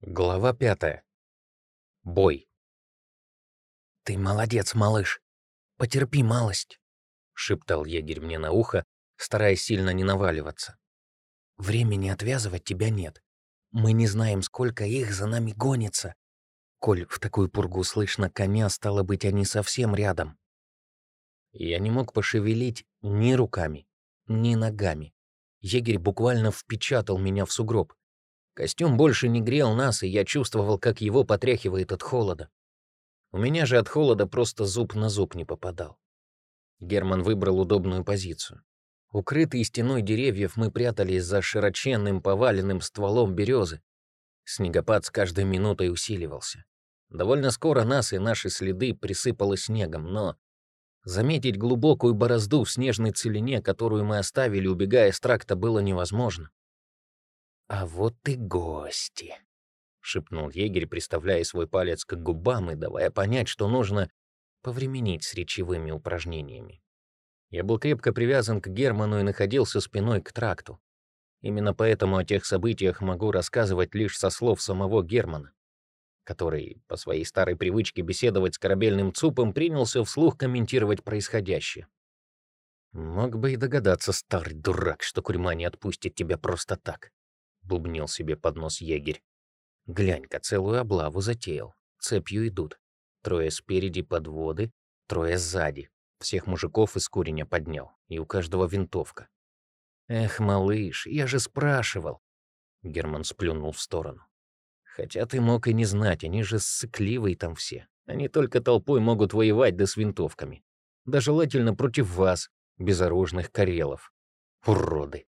Глава пятая. Бой. «Ты молодец, малыш. Потерпи малость», — шептал егерь мне на ухо, стараясь сильно не наваливаться. «Времени отвязывать тебя нет. Мы не знаем, сколько их за нами гонится. Коль в такую пургу слышно коня, стало быть, они совсем рядом». Я не мог пошевелить ни руками, ни ногами. Егерь буквально впечатал меня в сугроб. Костюм больше не грел нас, и я чувствовал, как его потряхивает от холода. У меня же от холода просто зуб на зуб не попадал. Герман выбрал удобную позицию. Укрытые стеной деревьев мы прятались за широченным поваленным стволом березы. Снегопад с каждой минутой усиливался. Довольно скоро нас и наши следы присыпало снегом, но заметить глубокую борозду в снежной целине, которую мы оставили, убегая с тракта, было невозможно. «А вот и гости», — шепнул егерь, приставляя свой палец к губам и давая понять, что нужно повременить с речевыми упражнениями. Я был крепко привязан к Герману и находился спиной к тракту. Именно поэтому о тех событиях могу рассказывать лишь со слов самого Германа, который, по своей старой привычке беседовать с корабельным ЦУПом, принялся вслух комментировать происходящее. Мог бы и догадаться, старый дурак, что курьма не отпустит тебя просто так бубнил себе под нос егерь. Глянь-ка, целую облаву затеял. Цепью идут. Трое спереди подводы, трое сзади. Всех мужиков из куреня поднял, и у каждого винтовка. Эх, малыш, я же спрашивал. Герман сплюнул в сторону. Хотя ты мог и не знать, они же сыкливые там все. Они только толпой могут воевать да с винтовками. Да желательно против вас, безоружных карелов. Уроды.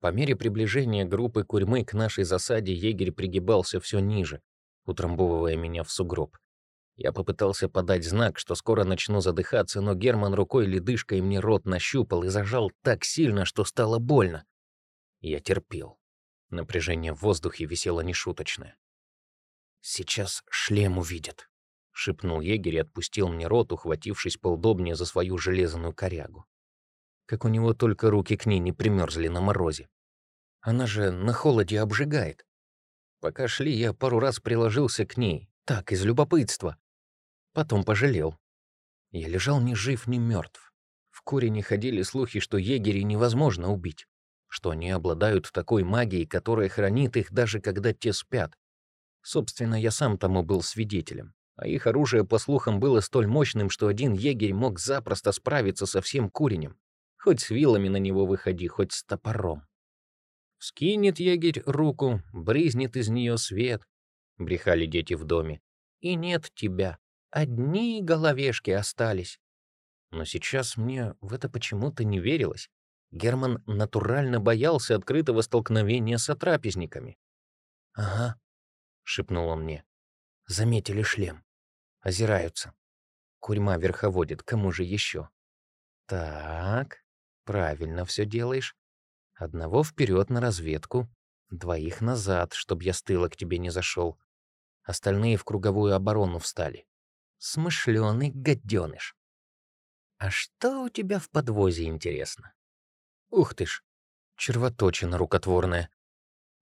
По мере приближения группы курьмы к нашей засаде егерь пригибался все ниже, утрамбовывая меня в сугроб. Я попытался подать знак, что скоро начну задыхаться, но Герман рукой ледышкой мне рот нащупал и зажал так сильно, что стало больно. Я терпел. Напряжение в воздухе висело нешуточное. «Сейчас шлем увидят», — шепнул егерь и отпустил мне рот, ухватившись поудобнее за свою железную корягу как у него только руки к ней не примерзли на морозе. Она же на холоде обжигает. Пока шли, я пару раз приложился к ней, так, из любопытства. Потом пожалел. Я лежал ни жив, ни мертв. В Курине ходили слухи, что егерей невозможно убить, что они обладают такой магией, которая хранит их даже когда те спят. Собственно, я сам тому был свидетелем. А их оружие, по слухам, было столь мощным, что один егерь мог запросто справиться со всем Куренем. Хоть с вилами на него выходи, хоть с топором. Скинет егерь руку, бризнет из нее свет, — брехали дети в доме. И нет тебя, одни головешки остались. Но сейчас мне в это почему-то не верилось. Герман натурально боялся открытого столкновения с отрапезниками. «Ага», — шепнул он мне. «Заметили шлем. Озираются. Курьма верховодит, кому же еще?» «Так, Правильно все делаешь. Одного вперед на разведку, двоих назад, чтобы я с тыла к тебе не зашел. Остальные в круговую оборону встали. Смышленый гаденыш. А что у тебя в подвозе, интересно? Ух ты ж, червоточина рукотворная,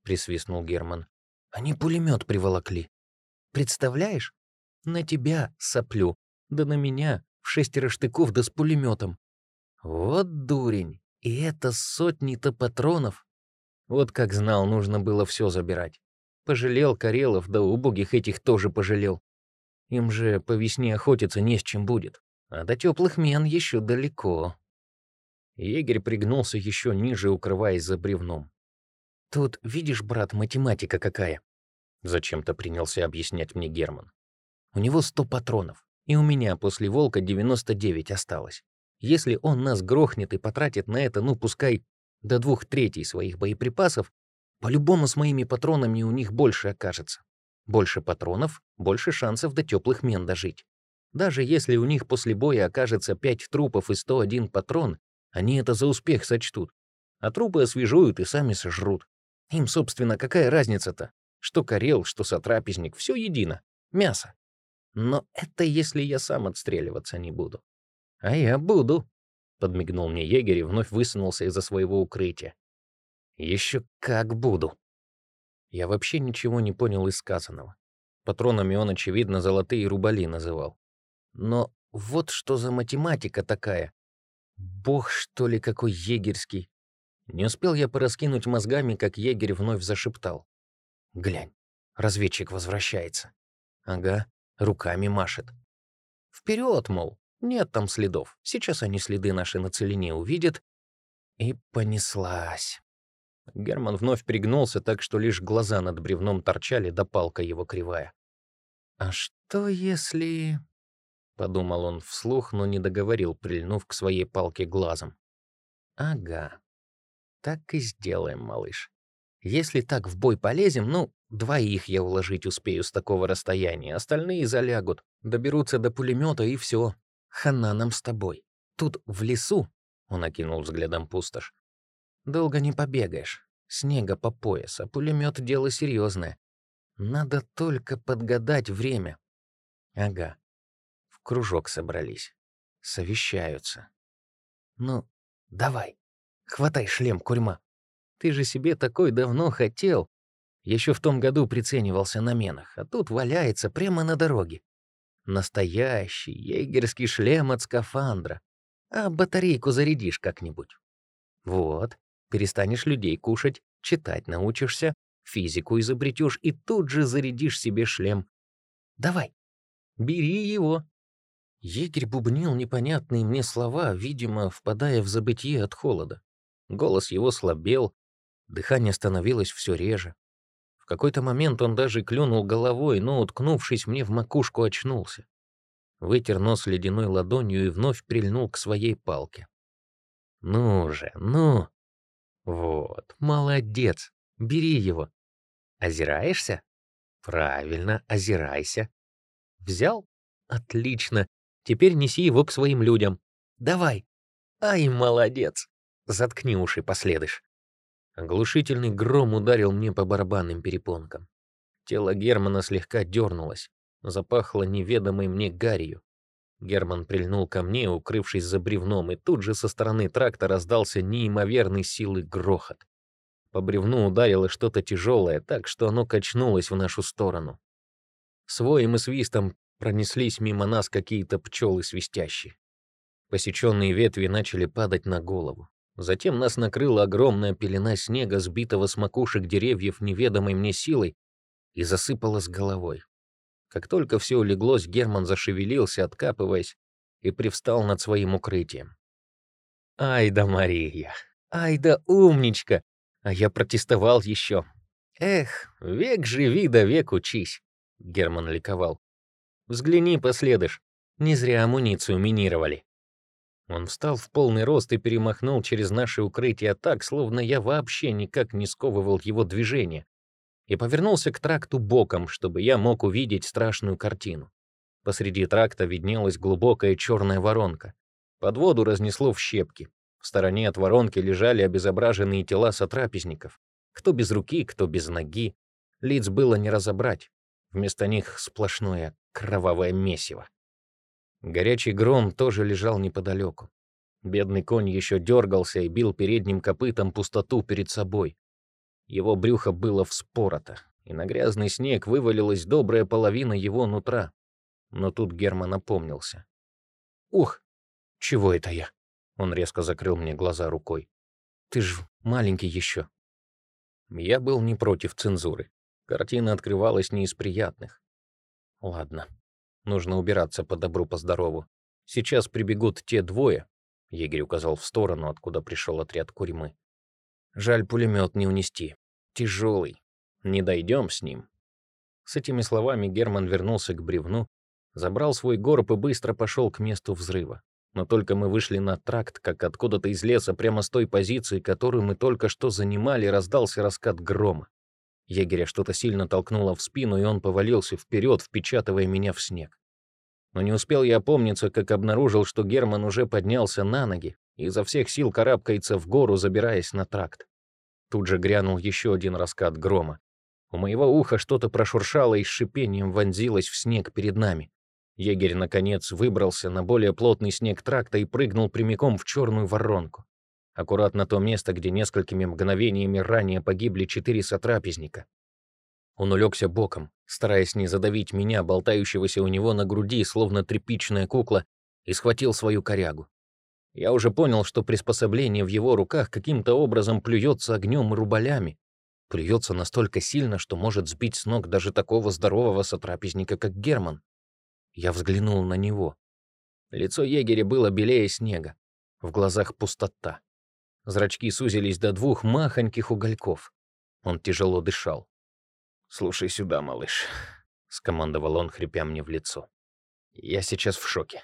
присвистнул Герман. Они пулемет приволокли. Представляешь? На тебя соплю, да на меня в шестеро штыков да с пулеметом. Вот дурень, и это сотни-то патронов. Вот как знал, нужно было все забирать. Пожалел Карелов, да убогих этих тоже пожалел. Им же по весне охотиться не с чем будет. А до теплых мен еще далеко. Егерь пригнулся еще ниже, укрываясь за бревном. «Тут, видишь, брат, математика какая?» Зачем-то принялся объяснять мне Герман. «У него сто патронов, и у меня после «Волка» 99 осталось. Если он нас грохнет и потратит на это, ну, пускай до двух третей своих боеприпасов, по-любому с моими патронами у них больше окажется. Больше патронов, больше шансов до теплых мен дожить. Даже если у них после боя окажется 5 трупов и 101 патрон, они это за успех сочтут. А трупы освежуют и сами сожрут. Им, собственно, какая разница-то? Что карел, что сотрапезник, все едино. Мясо. Но это если я сам отстреливаться не буду. «А я буду», — подмигнул мне егерь и вновь высунулся из-за своего укрытия. «Еще как буду». Я вообще ничего не понял из сказанного. Патронами он, очевидно, золотые рубали называл. Но вот что за математика такая. Бог, что ли, какой егерский. Не успел я пораскинуть мозгами, как егерь вновь зашептал. «Глянь, разведчик возвращается». «Ага, руками машет». «Вперед, мол, нет там следов. Сейчас они следы наши на целине увидят». И понеслась. Герман вновь пригнулся так, что лишь глаза над бревном торчали, да палка его кривая. «А что если...» — подумал он вслух, но не договорил, прильнув к своей палке глазом. «Ага, так и сделаем, малыш. Если так в бой полезем, ну, двоих я уложить успею с такого расстояния, остальные залягут, доберутся до пулемета и все. Хана нам с тобой. Тут в лесу, — он окинул взглядом пустошь, Долго не побегаешь. Снега по пояс, а пулемет дело серьезное. Надо только подгадать время. Ага. В кружок собрались. Совещаются. Ну, давай. Хватай шлем, курьма. Ты же себе такой давно хотел. Еще в том году приценивался на менах, а тут валяется прямо на дороге. Настоящий егерский шлем от скафандра. А батарейку зарядишь как-нибудь. Вот, перестанешь людей кушать, читать научишься, физику изобретешь и тут же зарядишь себе шлем. Давай, бери его. Егерь бубнил непонятные мне слова, видимо, впадая в забытье от холода. Голос его слабел, дыхание становилось все реже. Какой-то момент он даже клюнул головой, но, уткнувшись мне в макушку, очнулся. Вытер нос ледяной ладонью и вновь прильнул к своей палке. «Ну же, ну!» Вот, молодец. Бери его. Озираешься? Правильно, озирайся. Взял? Отлично. Теперь неси его к своим людям. Давай. Ай, молодец. Заткни уши, последыш. Оглушительный гром ударил мне по барабанным перепонкам. Тело Германа слегка дернулось, запахло неведомой мне гарью. Герман прильнул ко мне, укрывшись за бревном, и тут же со стороны тракта раздался неимоверной силы грохот. По бревну ударило что-то тяжелое, так что оно качнулось в нашу сторону. С воем и свистом пронеслись мимо нас какие-то пчелы свистящие. Посеченные ветви начали падать на голову. Затем нас накрыла огромная пелена снега, сбитого с макушек деревьев неведомой мне силой, и засыпала с головой. Как только все улеглось, Герман зашевелился, откапываясь, и привстал над своим укрытием. «Ай да Мария! Ай да умничка! А я протестовал еще. Эх, век живи да век учись!» Герман ликовал. «Взгляни, последыш. Не зря амуницию минировали». Он встал в полный рост и перемахнул через наше укрытие так, словно я вообще никак не сковывал его движение и повернулся к тракту боком, чтобы я мог увидеть страшную картину. Посреди тракта виднелась глубокая черная воронка. Под воду разнесло в щепки. В стороне от воронки лежали обезображенные тела сотрапезников. Кто без руки, кто без ноги. Лиц было не разобрать. Вместо них сплошное кровавое месиво. Горячий гром тоже лежал неподалеку. Бедный конь еще дергался и бил передним копытом пустоту перед собой. Его брюхо было вспорото, и на грязный снег вывалилась добрая половина его нутра. Но тут Герман опомнился. «Ух, чего это я?» Он резко закрыл мне глаза рукой. «Ты ж маленький еще». Я был не против цензуры. Картина открывалась не из приятных. «Ладно, нужно убираться по добру, по здорову. Сейчас прибегут те двое», — егерь указал в сторону, откуда пришел отряд Курьмы. Жаль, пулемет не унести. Тяжелый. Не дойдем с ним. С этими словами Герман вернулся к бревну, забрал свой горб и быстро пошел к месту взрыва. Но только мы вышли на тракт, как откуда-то из леса, прямо с той позиции, которую мы только что занимали, раздался раскат грома. Егеря что-то сильно толкнуло в спину, и он повалился вперед, впечатывая меня в снег. Но не успел я опомниться, как обнаружил, что Герман уже поднялся на ноги и изо всех сил карабкается в гору, забираясь на тракт. Тут же грянул еще один раскат грома. У моего уха что-то прошуршало и с шипением вонзилось в снег перед нами. Егерь, наконец, выбрался на более плотный снег тракта и прыгнул прямиком в черную воронку. Аккуратно то место, где несколькими мгновениями ранее погибли четыре сотрапезника. Он улегся боком, стараясь не задавить меня, болтающегося у него на груди, словно тряпичная кукла, и схватил свою корягу. Я уже понял, что приспособление в его руках каким-то образом плюется огнем и рубалями, плюется настолько сильно, что может сбить с ног даже такого здорового сотрапезника, как Герман. Я взглянул на него. Лицо егеря было белее снега, в глазах пустота. Зрачки сузились до двух махоньких угольков. Он тяжело дышал. «Слушай сюда, малыш», — скомандовал он, хрипя мне в лицо. «Я сейчас в шоке.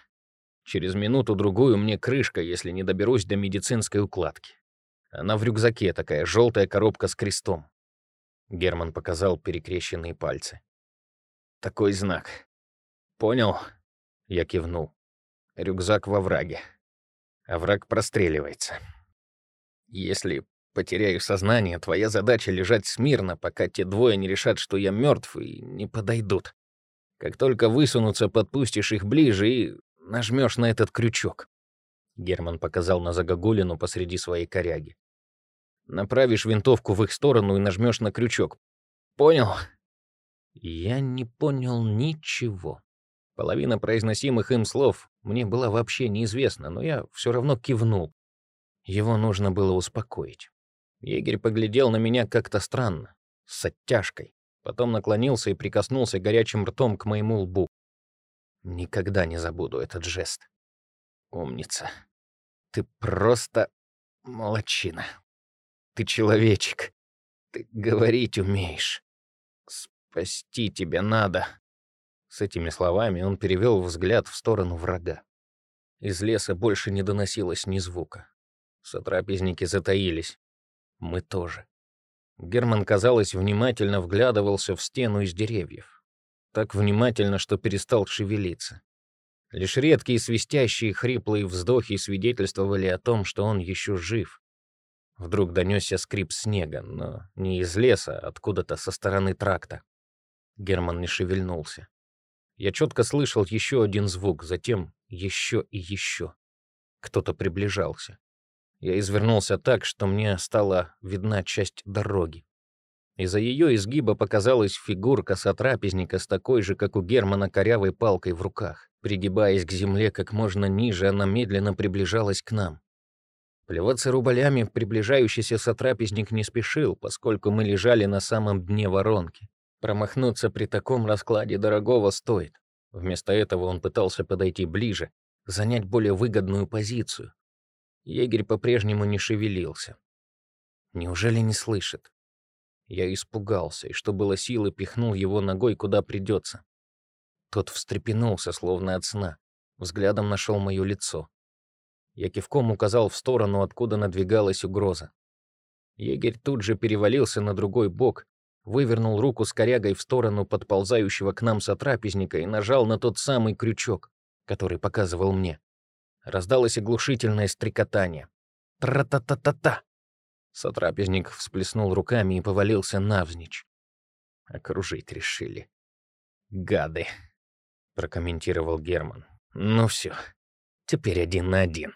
Через минуту-другую мне крышка, если не доберусь до медицинской укладки. Она в рюкзаке, такая желтая коробка с крестом. Герман показал перекрещенные пальцы. Такой знак. Понял? Я кивнул. Рюкзак во враге. А враг простреливается. Если потеряю сознание, твоя задача лежать смирно, пока те двое не решат, что я мертв и не подойдут. Как только высунутся, подпустишь их ближе и нажмешь на этот крючок. Герман показал на загогулину посреди своей коряги. Направишь винтовку в их сторону и нажмешь на крючок. Понял? Я не понял ничего. Половина произносимых им слов мне была вообще неизвестна, но я все равно кивнул. Его нужно было успокоить. Егерь поглядел на меня как-то странно, с оттяжкой. Потом наклонился и прикоснулся горячим ртом к моему лбу. Никогда не забуду этот жест. Умница. Ты просто молодчина. Ты человечек. Ты говорить умеешь. Спасти тебя надо. С этими словами он перевел взгляд в сторону врага. Из леса больше не доносилось ни звука. Сотрапезники затаились. Мы тоже. Герман, казалось, внимательно вглядывался в стену из деревьев. Так внимательно, что перестал шевелиться. Лишь редкие свистящие хриплые вздохи свидетельствовали о том, что он еще жив. Вдруг донесся скрип снега, но не из леса, а откуда-то со стороны тракта. Герман не шевельнулся. Я четко слышал еще один звук, затем еще и еще. Кто-то приближался. Я извернулся так, что мне стала видна часть дороги. Из-за ее изгиба показалась фигурка сотрапезника с такой же, как у Германа, корявой палкой в руках. Пригибаясь к земле как можно ниже, она медленно приближалась к нам. Плеваться рубалями приближающийся сотрапезник не спешил, поскольку мы лежали на самом дне воронки. Промахнуться при таком раскладе дорогого стоит. Вместо этого он пытался подойти ближе, занять более выгодную позицию. Егерь по-прежнему не шевелился. Неужели не слышит? Я испугался, и что было силы, пихнул его ногой куда придется. Тот встрепенулся, словно от сна. Взглядом нашел мое лицо. Я кивком указал в сторону, откуда надвигалась угроза. Егерь тут же перевалился на другой бок, вывернул руку с корягой в сторону подползающего к нам сотрапезника и нажал на тот самый крючок, который показывал мне. Раздалось оглушительное стрекотание. Тра-та-та-та-та! Сотрапезник всплеснул руками и повалился навзничь. Окружить решили. «Гады», — прокомментировал Герман. «Ну все, теперь один на один».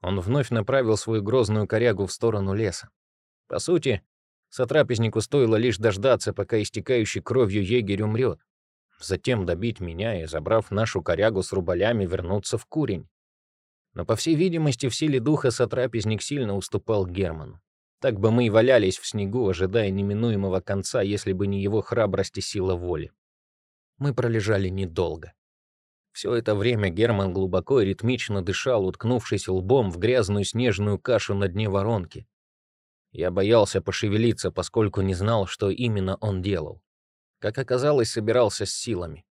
Он вновь направил свою грозную корягу в сторону леса. По сути, сотрапезнику стоило лишь дождаться, пока истекающий кровью егерь умрет. Затем добить меня и, забрав нашу корягу с рубалями, вернуться в курень. Но, по всей видимости, в силе духа сотрапезник сильно уступал Герману. Так бы мы и валялись в снегу, ожидая неминуемого конца, если бы не его храбрость и сила воли. Мы пролежали недолго. Все это время Герман глубоко и ритмично дышал, уткнувшись лбом в грязную снежную кашу на дне воронки. Я боялся пошевелиться, поскольку не знал, что именно он делал. Как оказалось, собирался с силами.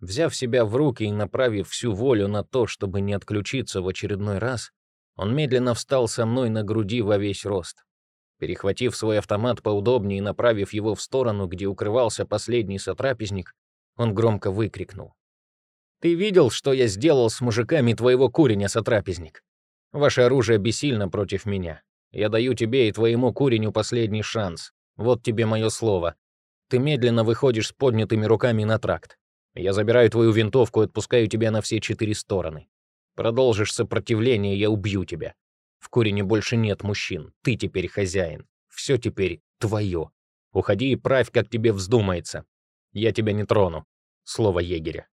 Взяв себя в руки и направив всю волю на то, чтобы не отключиться в очередной раз, он медленно встал со мной на груди во весь рост. Перехватив свой автомат поудобнее и направив его в сторону, где укрывался последний сотрапезник, он громко выкрикнул. Ты видел, что я сделал с мужиками твоего куреня, сотрапезник? Ваше оружие бессильно против меня. Я даю тебе и твоему куреню последний шанс. Вот тебе мое слово. Ты медленно выходишь с поднятыми руками на тракт. Я забираю твою винтовку и отпускаю тебя на все четыре стороны. Продолжишь сопротивление, я убью тебя. В курене больше нет мужчин. Ты теперь хозяин. Все теперь твое. Уходи и правь, как тебе вздумается. Я тебя не трону. Слово егеря.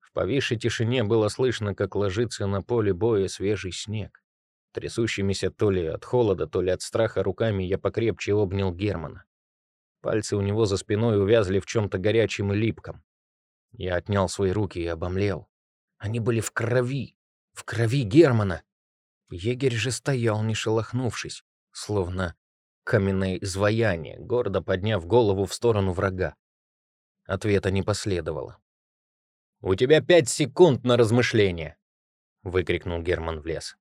В повисшей тишине было слышно, как ложится на поле боя свежий снег. Трясущимися то ли от холода, то ли от страха руками я покрепче обнял Германа. Пальцы у него за спиной увязли в чем-то горячем и липком. Я отнял свои руки и обомлел. Они были в крови, в крови Германа. Егерь же стоял, не шелохнувшись, словно каменное изваяние, гордо подняв голову в сторону врага. Ответа не последовало. «У тебя пять секунд на размышление!» — выкрикнул Герман в лес.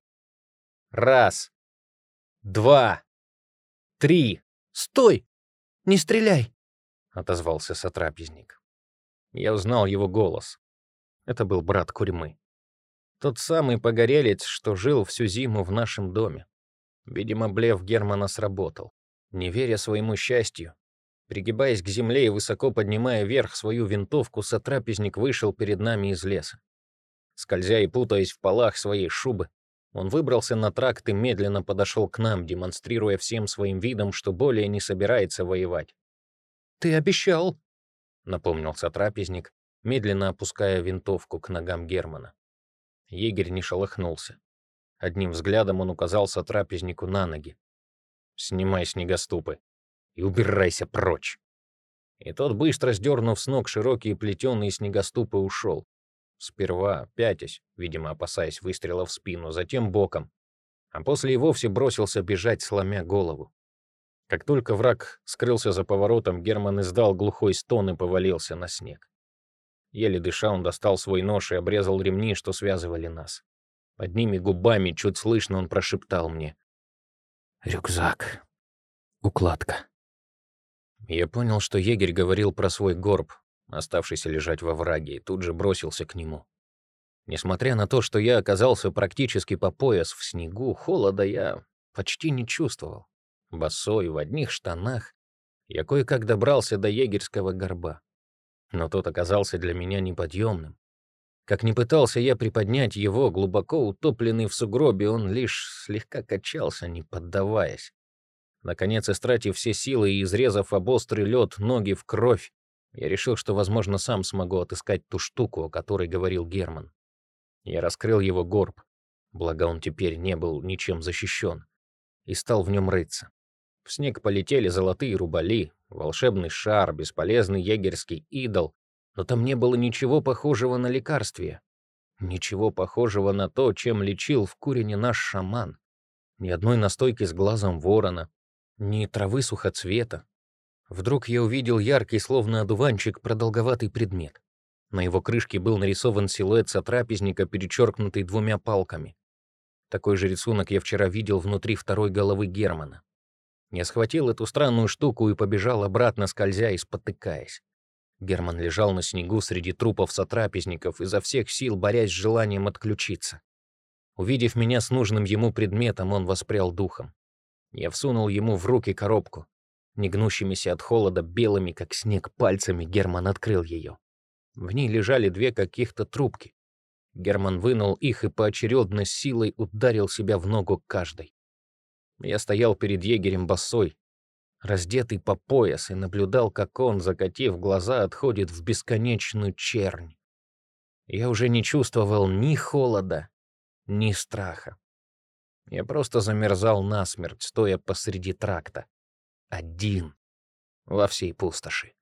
«Раз! Два! Три! Стой! Не стреляй!» — отозвался сотрапезник. Я узнал его голос. Это был брат Курьмы. Тот самый погорелец, что жил всю зиму в нашем доме. Видимо, блеф Германа сработал. Не веря своему счастью, пригибаясь к земле и высоко поднимая вверх свою винтовку, сотрапезник вышел перед нами из леса. Скользя и путаясь в полах своей шубы, он выбрался на тракт и медленно подошел к нам, демонстрируя всем своим видом, что более не собирается воевать. «Ты обещал», — напомнил сотрапезник, медленно опуская винтовку к ногам Германа. Егерь не шелохнулся. Одним взглядом он указал сотрапезнику на ноги. Снимай снегоступы и убирайся прочь. И тот, быстро сдернув с ног широкие плетеные снегоступы, ушел. Сперва пятясь, видимо, опасаясь выстрела в спину, затем боком, а после и вовсе бросился бежать, сломя голову. Как только враг скрылся за поворотом, Герман издал глухой стон и повалился на снег. Еле дыша, он достал свой нож и обрезал ремни, что связывали нас. Под ними губами, чуть слышно, он прошептал мне. Рюкзак. Укладка. Я понял, что егерь говорил про свой горб, оставшийся лежать во враге, и тут же бросился к нему. Несмотря на то, что я оказался практически по пояс в снегу, холода я почти не чувствовал. Босой, в одних штанах, я кое-как добрался до егерского горба. Но тот оказался для меня неподъемным. Как ни пытался я приподнять его, глубоко утопленный в сугробе, он лишь слегка качался, не поддаваясь. Наконец, истратив все силы и изрезав об острый лед ноги в кровь, я решил, что, возможно, сам смогу отыскать ту штуку, о которой говорил Герман. Я раскрыл его горб, благо он теперь не был ничем защищен, и стал в нем рыться. В снег полетели золотые рубали, волшебный шар, бесполезный егерский идол, но там не было ничего похожего на лекарствие. Ничего похожего на то, чем лечил в Курине наш шаман. Ни одной настойки с глазом ворона, ни травы сухоцвета. Вдруг я увидел яркий, словно одуванчик, продолговатый предмет. На его крышке был нарисован силуэт сотрапезника, перечеркнутый двумя палками. Такой же рисунок я вчера видел внутри второй головы Германа. Я схватил эту странную штуку и побежал обратно, скользя и спотыкаясь. Герман лежал на снегу среди трупов сотрапезников, изо всех сил борясь с желанием отключиться. Увидев меня с нужным ему предметом, он воспрял духом. Я всунул ему в руки коробку. Негнущимися от холода, белыми, как снег, пальцами Герман открыл ее. В ней лежали две каких-то трубки. Герман вынул их и поочередно с силой ударил себя в ногу каждой. Я стоял перед егерем босой, раздетый по пояс, и наблюдал, как он, закатив глаза, отходит в бесконечную чернь. Я уже не чувствовал ни холода, ни страха. Я просто замерзал насмерть, стоя посреди тракта. Один. Во всей пустоши.